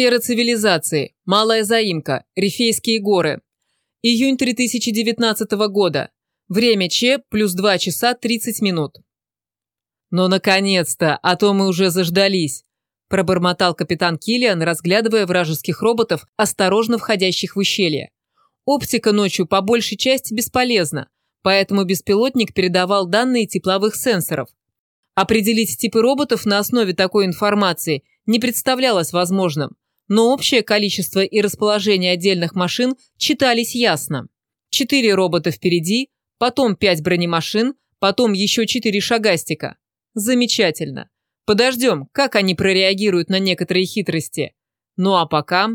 Сфера цивилизации. Малая заимка. Рифейские горы. Июнь 3019 года. Время Ч плюс 2 часа 30 минут. «Ну, наконец-то! А то мы уже заждались!» пробормотал капитан Киллиан, разглядывая вражеских роботов, осторожно входящих в ущелье. Оптика ночью по большей части бесполезна, поэтому беспилотник передавал данные тепловых сенсоров. Определить типы роботов на основе такой информации не представлялось возможным, но общее количество и расположение отдельных машин читались ясно. Четыре робота впереди, потом пять бронемашин, потом еще четыре шагастика. Замечательно. Подождем, как они прореагируют на некоторые хитрости. Ну а пока...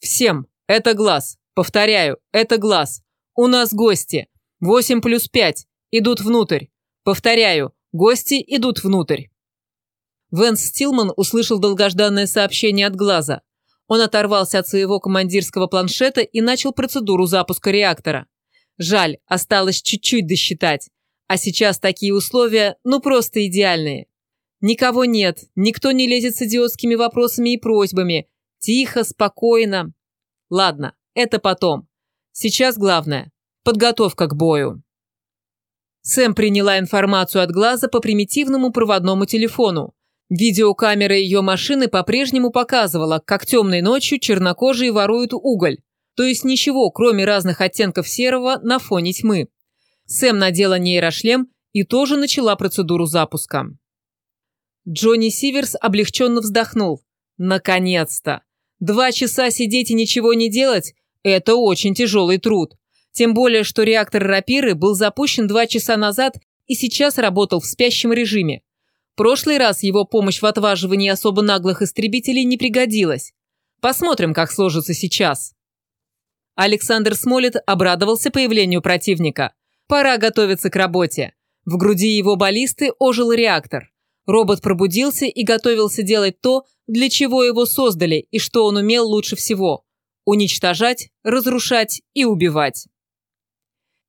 Всем, это глаз. Повторяю, это глаз. У нас гости. 8 плюс 5. Идут внутрь. Повторяю, гости идут внутрь. Венс Стилман услышал долгожданное сообщение от глаза. Он оторвался от своего командирского планшета и начал процедуру запуска реактора. Жаль, осталось чуть-чуть досчитать. А сейчас такие условия, ну просто идеальные. Никого нет, никто не лезет с идиотскими вопросами и просьбами. Тихо, спокойно. Ладно, это потом. Сейчас главное – подготовка к бою. Сэм приняла информацию от глаза по примитивному проводному телефону. Видеокамера ее машины по-прежнему показывала, как темной ночью чернокожие воруют уголь. То есть ничего, кроме разных оттенков серого на фоне тьмы. Сэм надела нейрошлем и тоже начала процедуру запуска. Джонни Сиверс облегченно вздохнул. Наконец-то! Два часа сидеть и ничего не делать – это очень тяжелый труд. Тем более, что реактор рапиры был запущен два часа назад и сейчас работал в спящем режиме. Прошлый раз его помощь в отваживании особо наглых истребителей не пригодилась. Посмотрим, как сложится сейчас. Александр Смолет обрадовался появлению противника. Пора готовиться к работе. В груди его баллисты ожил реактор. Робот пробудился и готовился делать то, для чего его создали и что он умел лучше всего – уничтожать, разрушать и убивать.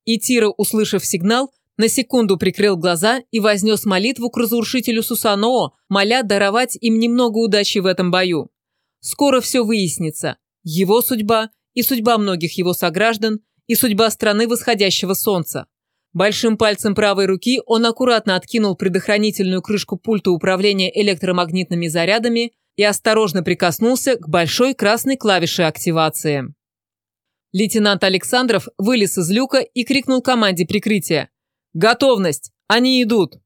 И Тира, услышав сигнал, на секунду прикрыл глаза и вознес молитву к разрушителю Сусаноо, моля даровать им немного удачи в этом бою. Скоро все выяснится. Его судьба и судьба многих его сограждан и судьба страны восходящего солнца. Большим пальцем правой руки он аккуратно откинул предохранительную крышку пульта управления электромагнитными зарядами и осторожно прикоснулся к большой красной клавише активации. Лейтенант Александров вылез из люка и крикнул команде прикрытия. «Готовность! Они идут!»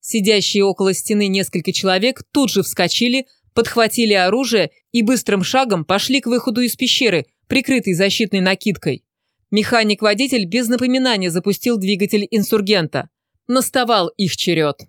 Сидящие около стены несколько человек тут же вскочили, подхватили оружие и быстрым шагом пошли к выходу из пещеры, прикрытой защитной накидкой. Механик-водитель без напоминания запустил двигатель инсургента. Наставал их черед.